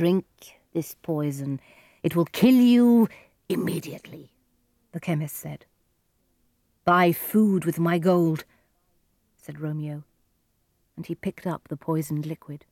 Drink this poison. It will kill you immediately, the chemist said. Buy food with my gold, said Romeo, and he picked up the poisoned liquid.